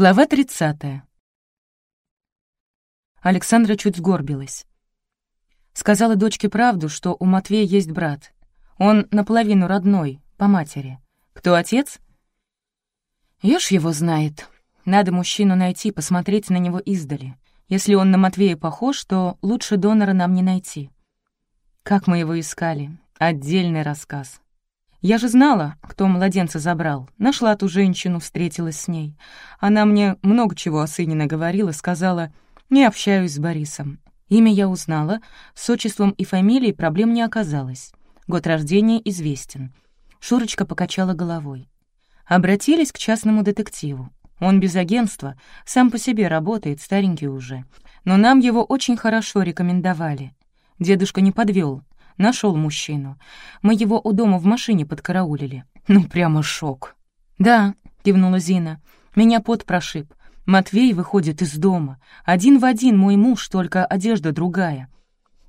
Глава 30. Александра чуть сгорбилась. Сказала дочке правду, что у Матвея есть брат. Он наполовину родной, по матери. Кто отец? Ешь его знает. Надо мужчину найти, посмотреть на него издали. Если он на Матвея похож, то лучше донора нам не найти. Как мы его искали? Отдельный рассказ. Я же знала, кто младенца забрал. Нашла ту женщину, встретилась с ней. Она мне много чего о сыне наговорила, сказала, не общаюсь с Борисом. Имя я узнала, с отчеством и фамилией проблем не оказалось. Год рождения известен. Шурочка покачала головой. Обратились к частному детективу. Он без агентства, сам по себе работает, старенький уже. Но нам его очень хорошо рекомендовали. Дедушка не подвел, Нашел мужчину. Мы его у дома в машине подкараулили. Ну, прямо шок. «Да», — кивнула Зина, — «меня пот прошиб. Матвей выходит из дома. Один в один мой муж, только одежда другая.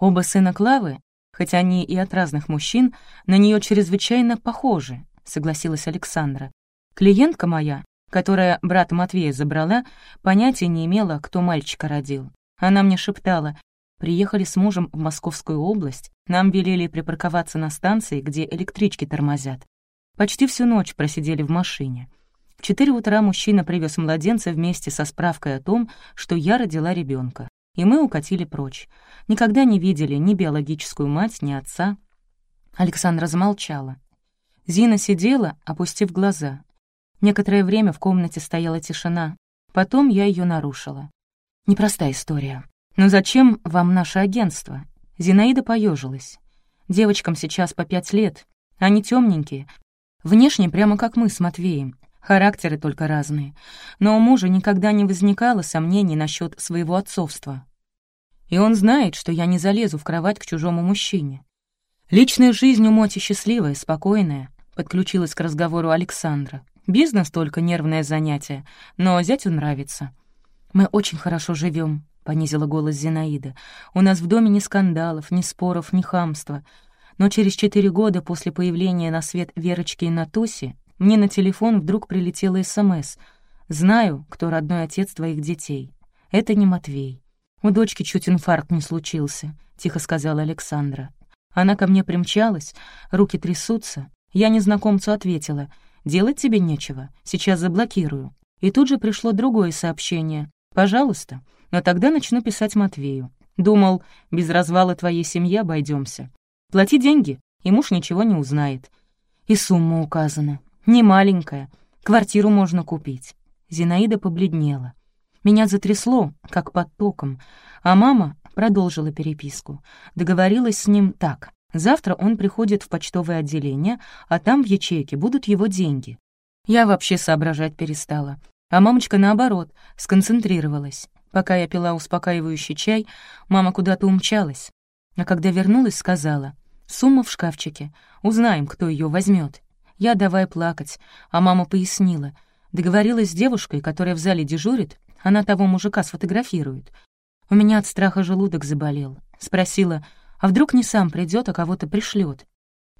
Оба сына Клавы, хотя они и от разных мужчин, на нее чрезвычайно похожи», — согласилась Александра. «Клиентка моя, которая брата Матвея забрала, понятия не имела, кто мальчика родил. Она мне шептала, Приехали с мужем в Московскую область, нам велели припарковаться на станции, где электрички тормозят. Почти всю ночь просидели в машине. В четыре утра мужчина привез младенца вместе со справкой о том, что я родила ребенка, и мы укатили прочь. Никогда не видели ни биологическую мать, ни отца. Александра замолчала. Зина сидела, опустив глаза. Некоторое время в комнате стояла тишина. Потом я ее нарушила. Непростая история. «Но зачем вам наше агентство?» Зинаида поежилась. «Девочкам сейчас по пять лет. Они темненькие. Внешне прямо как мы с Матвеем. Характеры только разные. Но у мужа никогда не возникало сомнений насчет своего отцовства. И он знает, что я не залезу в кровать к чужому мужчине. Личная жизнь у Моти счастливая, спокойная», — подключилась к разговору Александра. «Бизнес только нервное занятие, но зятю нравится. Мы очень хорошо живем, — понизила голос Зинаида. «У нас в доме ни скандалов, ни споров, ни хамства. Но через четыре года после появления на свет Верочки и Натуси мне на телефон вдруг прилетела СМС. «Знаю, кто родной отец твоих детей. Это не Матвей. У дочки чуть инфаркт не случился», — тихо сказала Александра. Она ко мне примчалась, руки трясутся. Я незнакомцу ответила, «Делать тебе нечего, сейчас заблокирую». И тут же пришло другое сообщение. «Пожалуйста, но тогда начну писать Матвею. Думал, без развала твоей семьи обойдемся. Плати деньги, и муж ничего не узнает. И сумма указана. Не маленькая. Квартиру можно купить. Зинаида побледнела. Меня затрясло, как под током, а мама продолжила переписку. Договорилась с ним так. Завтра он приходит в почтовое отделение, а там в ячейке будут его деньги. Я вообще соображать перестала. А мамочка, наоборот, сконцентрировалась. Пока я пила успокаивающий чай, мама куда-то умчалась. А когда вернулась, сказала, «Сумма в шкафчике. Узнаем, кто ее возьмет. Я давай плакать, а мама пояснила. Договорилась с девушкой, которая в зале дежурит, она того мужика сфотографирует. У меня от страха желудок заболел. Спросила, а вдруг не сам придет, а кого-то пришлет.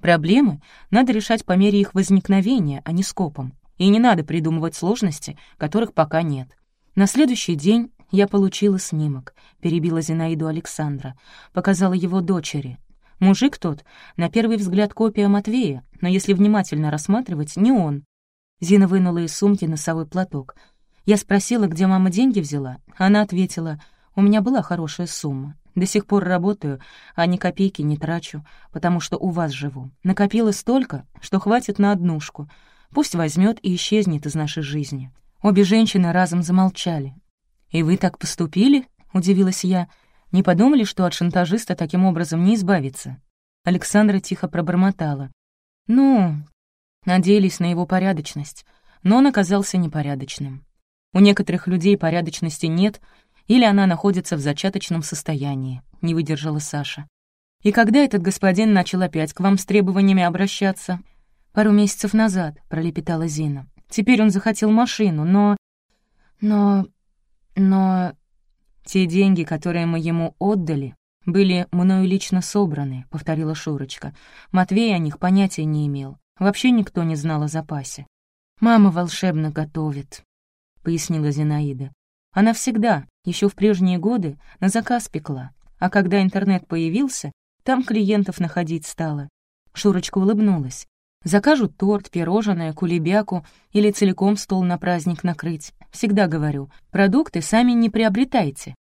Проблемы надо решать по мере их возникновения, а не скопом. И не надо придумывать сложности, которых пока нет. На следующий день «Я получила снимок», — перебила Зинаиду Александра. Показала его дочери. Мужик тот, на первый взгляд копия Матвея, но если внимательно рассматривать, не он. Зина вынула из сумки носовой платок. Я спросила, где мама деньги взяла. Она ответила, «У меня была хорошая сумма. До сих пор работаю, а ни копейки не трачу, потому что у вас живу. Накопила столько, что хватит на однушку. Пусть возьмет и исчезнет из нашей жизни». Обе женщины разом замолчали, «И вы так поступили?» — удивилась я. «Не подумали, что от шантажиста таким образом не избавиться?» Александра тихо пробормотала. «Ну, надеялись на его порядочность, но он оказался непорядочным. У некоторых людей порядочности нет, или она находится в зачаточном состоянии», — не выдержала Саша. «И когда этот господин начал опять к вам с требованиями обращаться?» «Пару месяцев назад», — пролепетала Зина. «Теперь он захотел машину, но... но но те деньги, которые мы ему отдали, были мною лично собраны, — повторила Шурочка. Матвей о них понятия не имел. Вообще никто не знал о запасе. Мама волшебно готовит. пояснила Зинаида. «Она всегда, еще в прежние годы, на заказ пекла. А когда интернет появился, там клиентов находить стало». Шурочка улыбнулась. «Закажут торт, пирожное, кулебяку или целиком стол на праздник накрыть. Всегда говорю, продукты сами не приобретайте.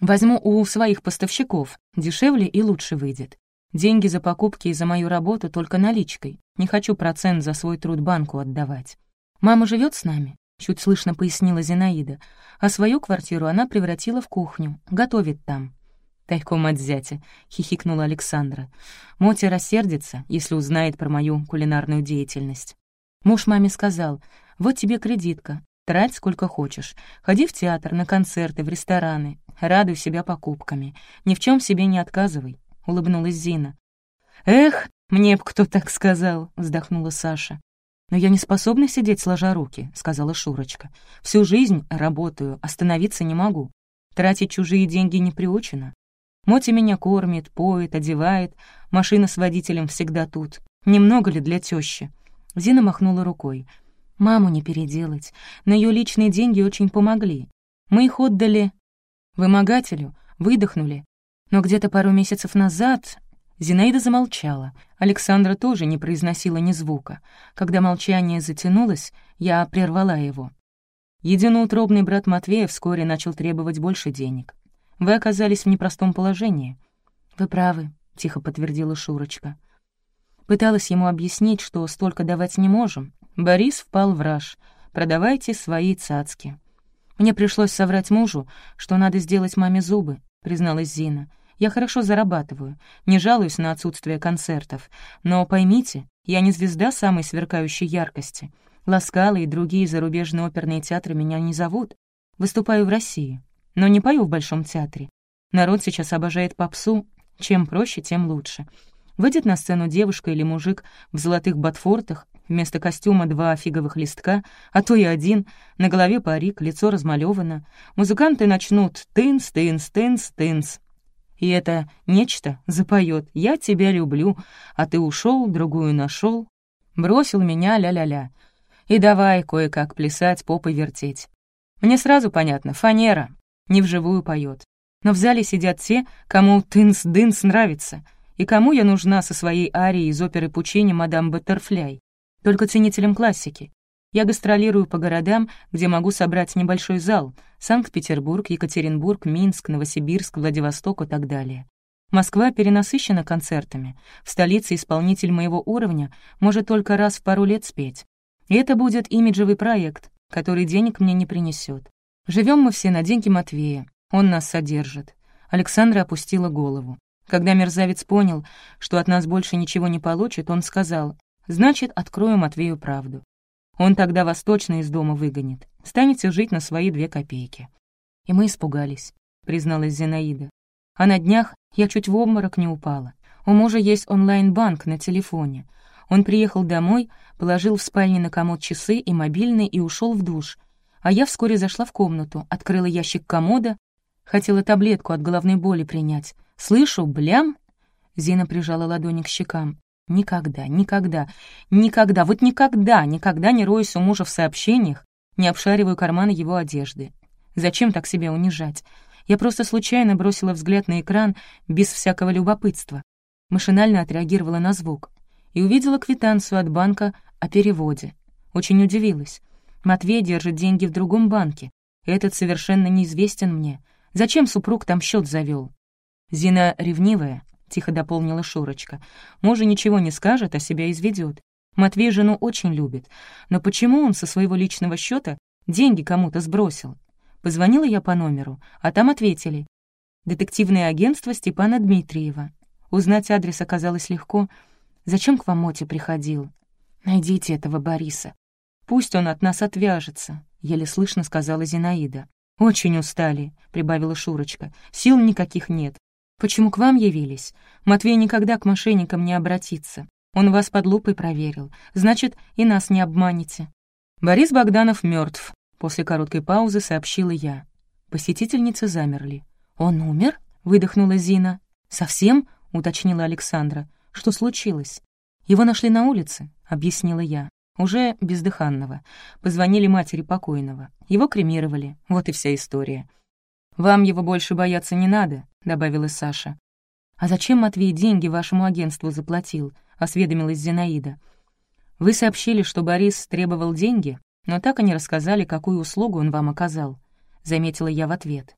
Возьму у своих поставщиков, дешевле и лучше выйдет. Деньги за покупки и за мою работу только наличкой. Не хочу процент за свой труд банку отдавать. Мама живет с нами, чуть слышно пояснила Зинаида, а свою квартиру она превратила в кухню, готовит там. Тайком от зятя, хихикнула Александра. Мотя рассердится, если узнает про мою кулинарную деятельность. Муж маме сказал, вот тебе кредитка, трать сколько хочешь, ходи в театр, на концерты, в рестораны, радуй себя покупками, ни в чем себе не отказывай улыбнулась Зина. «Эх, мне б кто так сказал», — вздохнула Саша. «Но я не способна сидеть сложа руки», — сказала Шурочка. «Всю жизнь работаю, остановиться не могу. Тратить чужие деньги не приучено. Мотя меня кормит, поет, одевает, машина с водителем всегда тут. Немного ли для тещи? Зина махнула рукой. «Маму не переделать, но ее личные деньги очень помогли. Мы их отдали вымогателю, выдохнули, но где-то пару месяцев назад Зинаида замолчала. Александра тоже не произносила ни звука. Когда молчание затянулось, я прервала его. Единоутробный брат Матвея вскоре начал требовать больше денег. Вы оказались в непростом положении. «Вы правы», — тихо подтвердила Шурочка. Пыталась ему объяснить, что столько давать не можем. Борис впал в раж. «Продавайте свои цацки». Мне пришлось соврать мужу, что надо сделать маме зубы, призналась Зина. Я хорошо зарабатываю, не жалуюсь на отсутствие концертов. Но поймите, я не звезда самой сверкающей яркости. Ласкалы и другие зарубежные оперные театры меня не зовут. Выступаю в России, но не пою в Большом театре. Народ сейчас обожает попсу. Чем проще, тем лучше. Выйдет на сцену девушка или мужик в золотых ботфортах, вместо костюма два фиговых листка, а то и один, на голове парик, лицо размалёвано. Музыканты начнут «тынс, тынс, тынс, тынс», и это нечто запоет «Я тебя люблю», а ты ушел, другую нашел, бросил меня ля-ля-ля. И давай кое-как плясать, попой вертеть. Мне сразу понятно, фанера, не вживую поет. Но в зале сидят те, кому тынс-дынс нравится, и кому я нужна со своей арией из оперы Пучини «Мадам Баттерфляй». Только ценителям классики. Я гастролирую по городам, где могу собрать небольшой зал — Санкт-Петербург, Екатеринбург, Минск, Новосибирск, Владивосток и так далее. Москва перенасыщена концертами. В столице исполнитель моего уровня может только раз в пару лет спеть. И это будет имиджевый проект, который денег мне не принесет. Живем мы все на деньги Матвея, он нас содержит. Александра опустила голову. Когда мерзавец понял, что от нас больше ничего не получит, он сказал, «Значит, открою Матвею правду. Он тогда вас точно из дома выгонит. Станете жить на свои две копейки». И мы испугались, призналась Зинаида. А на днях я чуть в обморок не упала. У мужа есть онлайн-банк на телефоне. Он приехал домой, положил в спальне на комод часы и мобильный и ушел в душ. А я вскоре зашла в комнату, открыла ящик комода, хотела таблетку от головной боли принять. Слышу, блям! Зина прижала ладони к щекам. Никогда, никогда, никогда, вот никогда, никогда не роюсь у мужа в сообщениях, не обшариваю карманы его одежды. Зачем так себя унижать? Я просто случайно бросила взгляд на экран без всякого любопытства. Машинально отреагировала на звук и увидела квитанцию от банка о переводе. Очень удивилась. Матвей держит деньги в другом банке. Этот совершенно неизвестен мне. Зачем супруг там счет завел? Зина ревнивая, — тихо дополнила Шурочка. «Мужа ничего не скажет, а себя изведет. Матвей жену очень любит. Но почему он со своего личного счета деньги кому-то сбросил? Позвонила я по номеру, а там ответили. Детективное агентство Степана Дмитриева. Узнать адрес оказалось легко. Зачем к вам Моти приходил? Найдите этого Бориса. Пусть он от нас отвяжется, — еле слышно сказала Зинаида. «Очень устали», — прибавила Шурочка. «Сил никаких нет. «Почему к вам явились? Матвей никогда к мошенникам не обратится. Он вас под лупой проверил. Значит, и нас не обманете». «Борис Богданов мертв. после короткой паузы сообщила я. Посетительницы замерли. «Он умер?» — выдохнула Зина. «Совсем?» — уточнила Александра. «Что случилось?» «Его нашли на улице», — объяснила я. уже бездыханного. Позвонили матери покойного. Его кремировали. Вот и вся история. «Вам его больше бояться не надо», — добавила Саша. «А зачем Матвей деньги вашему агентству заплатил?» — осведомилась Зинаида. «Вы сообщили, что Борис требовал деньги, но так и не рассказали, какую услугу он вам оказал», — заметила я в ответ.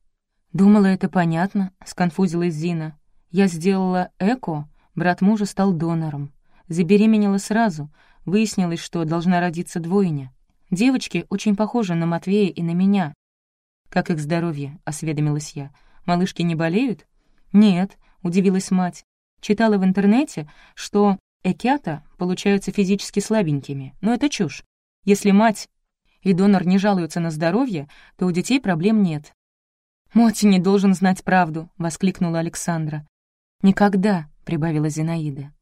«Думала, это понятно», — сконфузилась Зина. «Я сделала эко, брат мужа стал донором. Забеременела сразу, выяснилось, что должна родиться двойня. Девочки очень похожи на Матвея и на меня, «Как их здоровье?» — осведомилась я. «Малышки не болеют?» «Нет», — удивилась мать. «Читала в интернете, что экята получаются физически слабенькими, но это чушь. Если мать и донор не жалуются на здоровье, то у детей проблем нет». «Моти не должен знать правду», — воскликнула Александра. «Никогда», — прибавила Зинаида.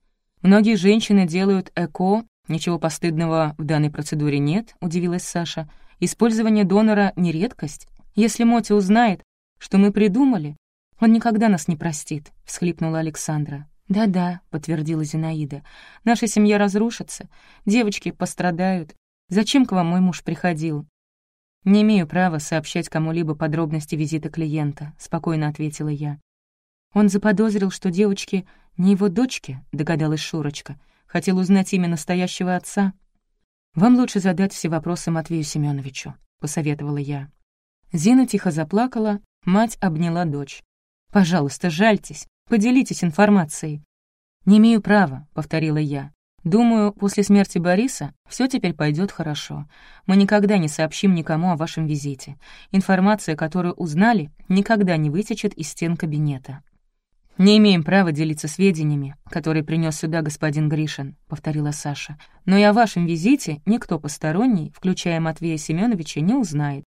«Многие женщины делают ЭКО, ничего постыдного в данной процедуре нет», — удивилась Саша. «Использование донора — не редкость. Если Моти узнает, что мы придумали, он никогда нас не простит», — всхлипнула Александра. «Да-да», — подтвердила Зинаида, — «наша семья разрушится, девочки пострадают. Зачем к вам мой муж приходил?» «Не имею права сообщать кому-либо подробности визита клиента», — спокойно ответила я. «Он заподозрил, что девочки не его дочки», — догадалась Шурочка. «Хотел узнать имя настоящего отца». «Вам лучше задать все вопросы Матвею Семеновичу», — посоветовала я. Зина тихо заплакала, мать обняла дочь. «Пожалуйста, жальтесь, поделитесь информацией». «Не имею права», — повторила я. «Думаю, после смерти Бориса все теперь пойдет хорошо. Мы никогда не сообщим никому о вашем визите. Информация, которую узнали, никогда не вытечет из стен кабинета». «Не имеем права делиться сведениями, которые принес сюда господин Гришин», — повторила Саша. «Но и о вашем визите никто посторонний, включая Матвея Семеновича, не узнает.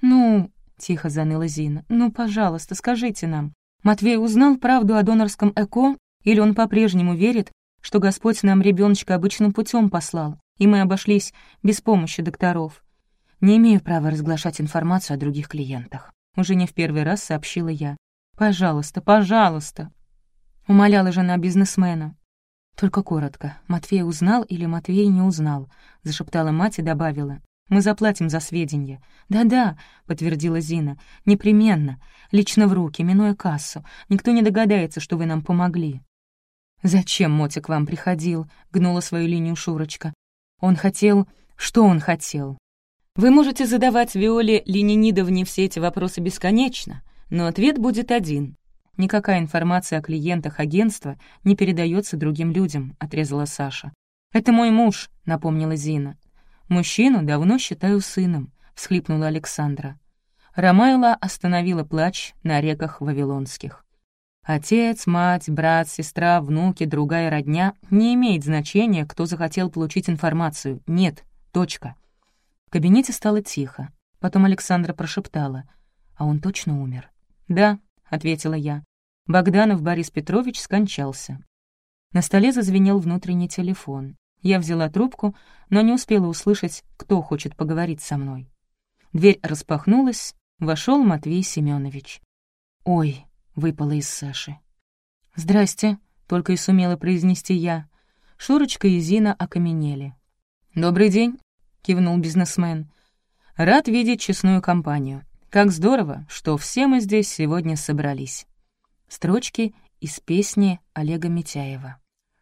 «Ну...» — тихо заныла Зина. «Ну, пожалуйста, скажите нам. Матвей узнал правду о донорском ЭКО, или он по-прежнему верит, что Господь нам ребеночка обычным путем послал, и мы обошлись без помощи докторов?» «Не имею права разглашать информацию о других клиентах», — уже не в первый раз сообщила я. «Пожалуйста, пожалуйста!» Умоляла жена бизнесмена. «Только коротко. Матвей узнал или Матвей не узнал?» — зашептала мать и добавила. Мы заплатим за сведения». «Да-да», — подтвердила Зина, — «непременно. Лично в руки, минуя кассу. Никто не догадается, что вы нам помогли». «Зачем Мотя к вам приходил?» — гнула свою линию Шурочка. «Он хотел... Что он хотел?» «Вы можете задавать Виоле Ленинидовне все эти вопросы бесконечно, но ответ будет один. Никакая информация о клиентах агентства не передается другим людям», — отрезала Саша. «Это мой муж», — напомнила Зина. «Мужчину давно считаю сыном», — всхлипнула Александра. Ромайла остановила плач на реках Вавилонских. Отец, мать, брат, сестра, внуки, другая родня — не имеет значения, кто захотел получить информацию. Нет, точка. В кабинете стало тихо. Потом Александра прошептала. «А он точно умер?» «Да», — ответила я. Богданов Борис Петрович скончался. На столе зазвенел внутренний телефон. Я взяла трубку, но не успела услышать, кто хочет поговорить со мной. Дверь распахнулась, вошел Матвей Семенович. «Ой», — выпало из Саши. «Здрасте», — только и сумела произнести я. Шурочка и Зина окаменели. «Добрый день», — кивнул бизнесмен. «Рад видеть честную компанию. Как здорово, что все мы здесь сегодня собрались». Строчки из песни Олега Митяева.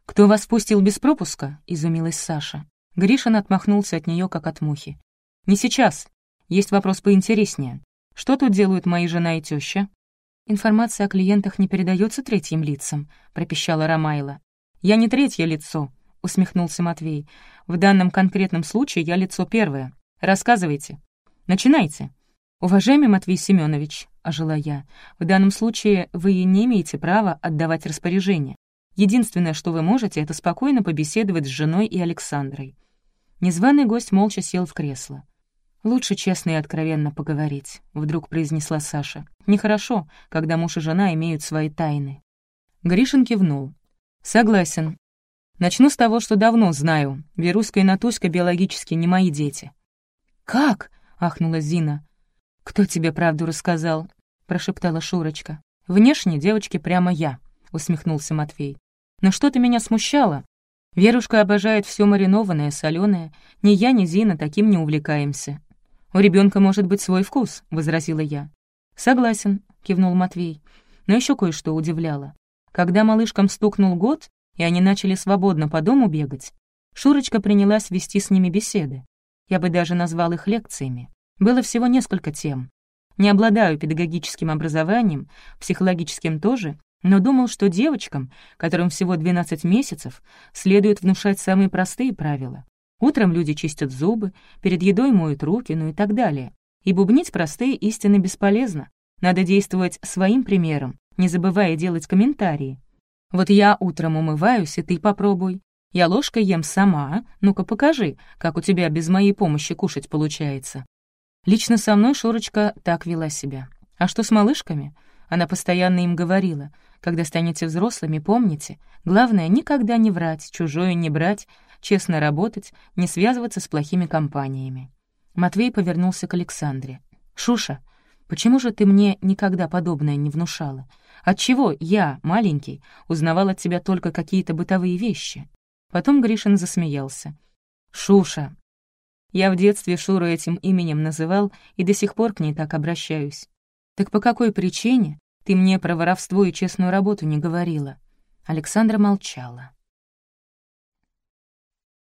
«Кто вас пустил без пропуска?» — изумилась Саша. Гришин отмахнулся от нее как от мухи. «Не сейчас. Есть вопрос поинтереснее. Что тут делают мои жена и теща? «Информация о клиентах не передается третьим лицам», — пропищала Ромайла. «Я не третье лицо», — усмехнулся Матвей. «В данном конкретном случае я лицо первое. Рассказывайте. Начинайте». «Уважаемый Матвей Семенович, ожила я, — «в данном случае вы не имеете права отдавать распоряжение. Единственное, что вы можете, это спокойно побеседовать с женой и Александрой». Незваный гость молча сел в кресло. «Лучше честно и откровенно поговорить», — вдруг произнесла Саша. «Нехорошо, когда муж и жена имеют свои тайны». Гришин кивнул. «Согласен. Начну с того, что давно знаю. Веруська и Натуська биологически не мои дети». «Как?» — ахнула Зина. «Кто тебе правду рассказал?» — прошептала Шурочка. «Внешне девочки прямо я», — усмехнулся Матвей. Но что-то меня смущало. Верушка обожает все маринованное, соленое. Ни я, ни Зина таким не увлекаемся. У ребенка может быть свой вкус, возразила я. Согласен, кивнул Матвей. Но еще кое-что удивляло. Когда малышкам стукнул год, и они начали свободно по дому бегать, Шурочка принялась вести с ними беседы. Я бы даже назвал их лекциями. Было всего несколько тем. Не обладаю педагогическим образованием, психологическим тоже, но думал, что девочкам, которым всего 12 месяцев, следует внушать самые простые правила. Утром люди чистят зубы, перед едой моют руки, ну и так далее. И бубнить простые истины бесполезно. Надо действовать своим примером, не забывая делать комментарии. Вот я утром умываюсь, и ты попробуй. Я ложкой ем сама, ну-ка покажи, как у тебя без моей помощи кушать получается. Лично со мной Шурочка так вела себя. А что с малышками? Она постоянно им говорила, когда станете взрослыми, помните, главное — никогда не врать, чужое не брать, честно работать, не связываться с плохими компаниями. Матвей повернулся к Александре. «Шуша, почему же ты мне никогда подобное не внушала? Отчего я, маленький, узнавал от тебя только какие-то бытовые вещи?» Потом Гришин засмеялся. «Шуша!» Я в детстве Шуру этим именем называл и до сих пор к ней так обращаюсь. «Так по какой причине ты мне про воровство и честную работу не говорила?» Александра молчала.